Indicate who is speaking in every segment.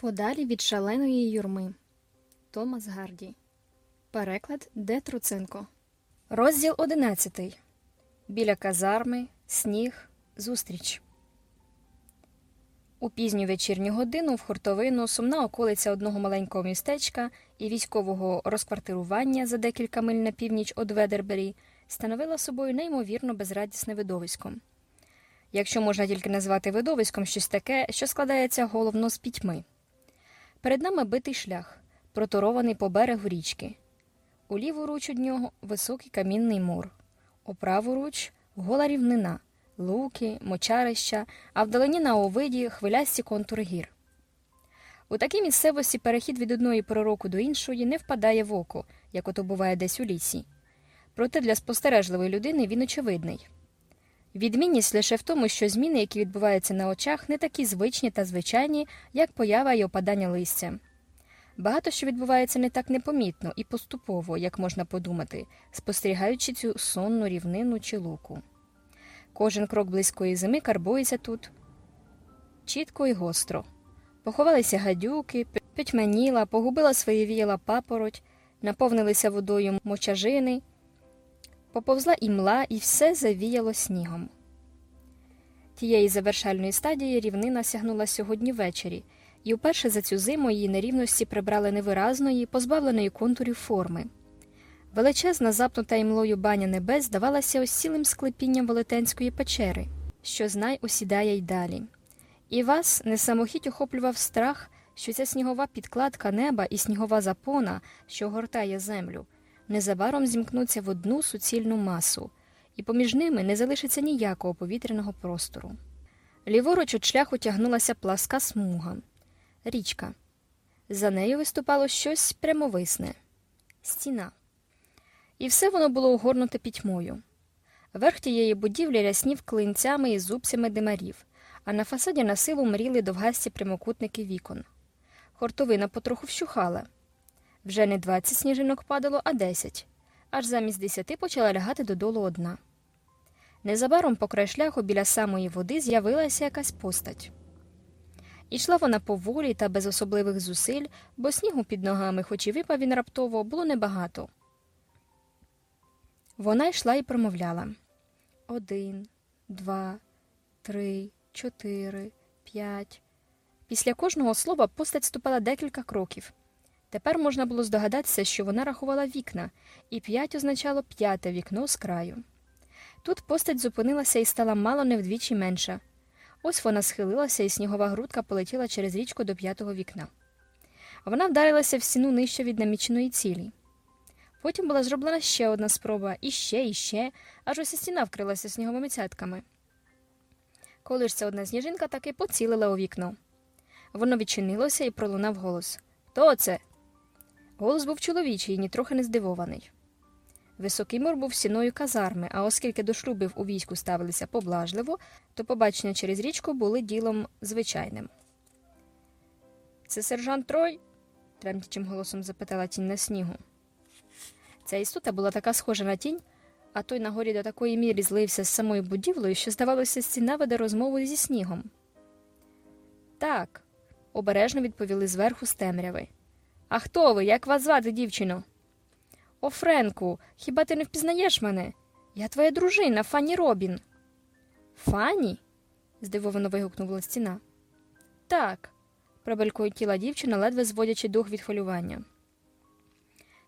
Speaker 1: Подалі від шаленої юрми. Томас Гарді. Переклад Д. Труценко. Розділ одинадцятий. Біля казарми. Сніг. Зустріч. У пізню вечірню годину в хуртовину сумна околиця одного маленького містечка і військового розквартирування за декілька миль на північ від Ведербері становила собою неймовірно безрадісне видовисько. Якщо можна тільки назвати видовиськом щось таке, що складається головно з пітьми. Перед нами битий шлях, проторований по берегу річки. У ліву руч від нього високий камінний мур, у праву руч гола рівнина, луки, мочарища, а вдалині на овиді хвилясті контури гір. У такій місцевості перехід від одної пророку до іншої не впадає в око, як ото буває десь у лісі. Проте для спостережливої людини він очевидний. Відмінність лише в тому, що зміни, які відбуваються на очах, не такі звичні та звичайні, як поява і опадання листя. Багато що відбувається не так непомітно і поступово, як можна подумати, спостерігаючи цю сонну рівнину чи луку. Кожен крок близької зими карбується тут чітко і гостро. Поховалися гадюки, пітьманіла, погубила свої віяла папороть, наповнилися водою мочажини. Поповзла імла, і все завіяло снігом. Тієї завершальної стадії рівнина сягнула сьогодні ввечері, і вперше за цю зиму її нерівності прибрали невиразної, позбавленої контурів форми. Величезна, запнута імлою баня небес здавалася осілим склепінням велетенської печери, що знай осідає й далі. І вас не самохідь охоплював страх, що ця снігова підкладка неба і снігова запона, що гортає землю незабаром зімкнуться в одну суцільну масу, і поміж ними не залишиться ніякого повітряного простору. Ліворуч від шляху тягнулася пласка смуга, річка. За нею виступало щось прямовисне стіна. І все воно було огорнуте пітьмою. Верх тієї будівлі ряснів клинцями і зубцями димарів, а на фасаді на силу мріли довгасті прямокутники вікон. Хортовина потроху вщухала. Вже не двадцять сніжинок падало, а десять. Аж замість десяти почала лягати додолу одна. Незабаром по край шляху біля самої води з'явилася якась постать. Ішла вона поволі та без особливих зусиль, бо снігу під ногами, хоч і випав він раптово, було небагато. Вона йшла і промовляла один, два, три, чотири, п'ять. Після кожного слова постать ступала декілька кроків. Тепер можна було здогадатися, що вона рахувала вікна, і п'ять означало п'яте вікно з краю. Тут постать зупинилася і стала мало не вдвічі менша. Ось вона схилилася, і снігова грудка полетіла через річку до п'ятого вікна. Вона вдарилася в стіну нижче від наміченої цілі. Потім була зроблена ще одна спроба, і ще, і ще, аж ось і стіна вкрилася сніговими цятками. Коли ж ця одна сніжинка таки поцілила у вікно. Воно відчинилося і пролунав голос Хто це? Голос був чоловічий, нітрохи не здивований. Високий мур був стіною казарми, а оскільки до шлюбів у війську ставилися поблажливо, то побачення через річку були ділом звичайним. Це сержант Трой? тремтячим голосом запитала тінь на снігу. Ця істота була така схожа на тінь, а той на горі до такої міри злився з самою будівлею, що, здавалося, стіна веде розмову зі снігом. Так, обережно відповіли зверху з темряви. А хто ви? Як вас звати, дівчино? О, Френку, хіба ти не впізнаєш мене? Я твоя дружина, Фанні Робін. Фанні? здивовано вигукнула стіна. Так, пробелькотіла дівчина, ледве зводячи дух від хвилювання.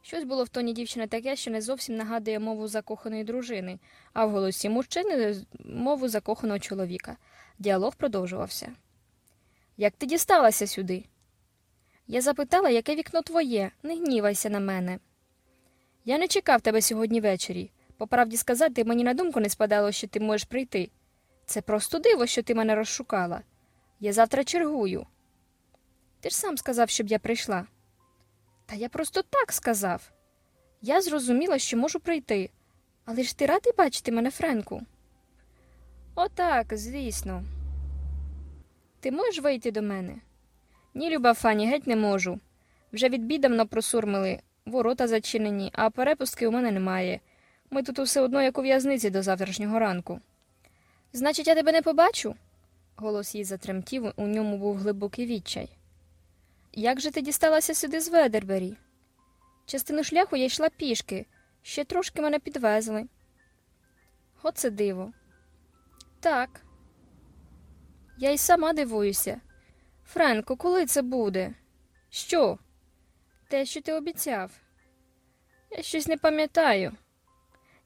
Speaker 1: Щось було в тоні дівчини таке, що не зовсім нагадує мову закоханої дружини, а в голосі мужчини мову закоханого чоловіка. Діалог продовжувався. Як ти дісталася сюди? Я запитала, яке вікно твоє, не гнівайся на мене. Я не чекав тебе сьогодні ввечері. По правді сказати, мені на думку не спадало, що ти можеш прийти. Це просто диво, що ти мене розшукала. Я завтра чергую. Ти ж сам сказав, щоб я прийшла. Та я просто так сказав. Я зрозуміла, що можу прийти, але ж ти радий бачити мене, Френку? Отак, звісно. Ти можеш вийти до мене? Ні, люба фані, геть не можу. Вже відбідавно просурмили, ворота зачинені, а перепустки у мене немає. Ми тут усе одно, як у в'язниці до завтрашнього ранку. Значить, я тебе не побачу? Голос її затремтів, у ньому був глибокий відчай. як же ти дісталася сюди з Ведербері? Частину шляху я йшла пішки, ще трошки мене підвезли. Оце диво. Так. Я й сама дивуюся. Френко, коли це буде? Що? Те, що ти обіцяв. Я щось не пам'ятаю.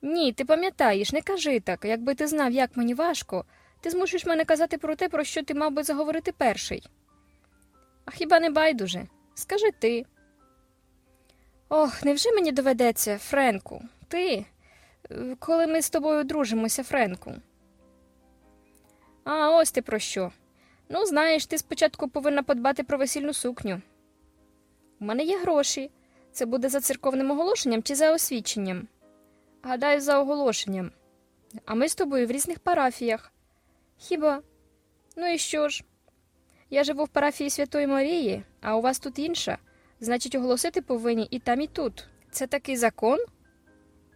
Speaker 1: Ні, ти пам'ятаєш, не кажи так. Якби ти знав, як мені важко, ти змушуєш мене казати про те, про що ти мав би заговорити перший. А хіба не байдуже? Скажи ти. Ох, невже мені доведеться, Френку? Ти, коли ми з тобою дружимося, Френку. А, ось ти про що. Ну, знаєш, ти спочатку повинна подбати про весільну сукню. У мене є гроші. Це буде за церковним оголошенням чи за освідченням? Гадаю, за оголошенням. А ми з тобою в різних парафіях. Хіба? Ну і що ж? Я живу в парафії Святої Марії, а у вас тут інша. Значить, оголосити повинні і там, і тут. Це такий закон?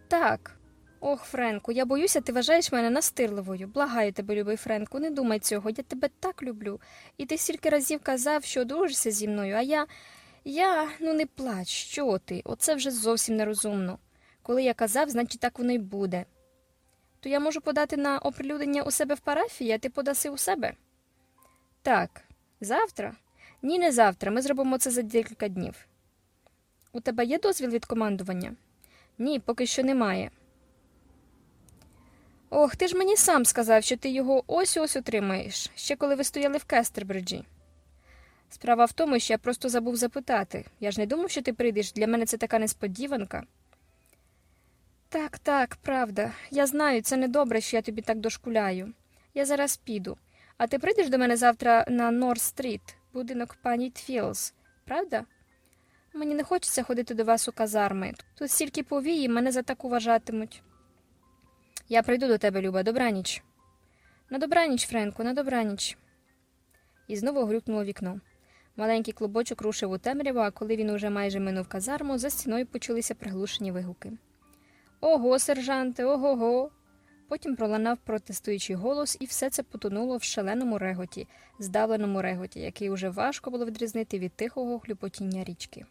Speaker 1: Так. Ох, Френку, я боюся, ти вважаєш мене настирливою. Благаю тебе, любий Френку, не думай цього. Я тебе так люблю. І ти стільки разів казав, що одружишся зі мною, а я. Я, ну не плач, що ти? Оце вже зовсім нерозумно. Коли я казав, значить так воно й буде. То я можу подати на оприлюднення у себе в парафії, а ти подаси у себе? Так, завтра? Ні, не завтра. Ми зробимо це за декілька днів. У тебе є дозвіл від командування? Ні, поки що немає. Ох, ти ж мені сам сказав, що ти його ось ось отримаєш, ще коли ви стояли в Кестербриджі. Справа в тому, що я просто забув запитати. Я ж не думав, що ти прийдеш. Для мене це така несподіванка. Так, так, правда. Я знаю, це недобре, що я тобі так дошкуляю. Я зараз піду. А ти прийдеш до мене завтра на Норс-стріт, будинок пані Тфілс, правда? Мені не хочеться ходити до вас у казарми. Тут стільки повій, мене за так уважатимуть. Я прийду до тебе, Люба, добраніч. Надобраніч, Френку, на добраніч. І знову грюкнуло вікно. Маленький клубочок рушив у темряву, а коли він уже майже минув казарму, за стіною почулися приглушені вигуки. Ого, сержанте, ого го. Потім пролунав протестуючий голос, і все це потонуло в шаленому реготі, здавленому реготі, який уже важко було відрізнити від тихого хлюпотіння річки.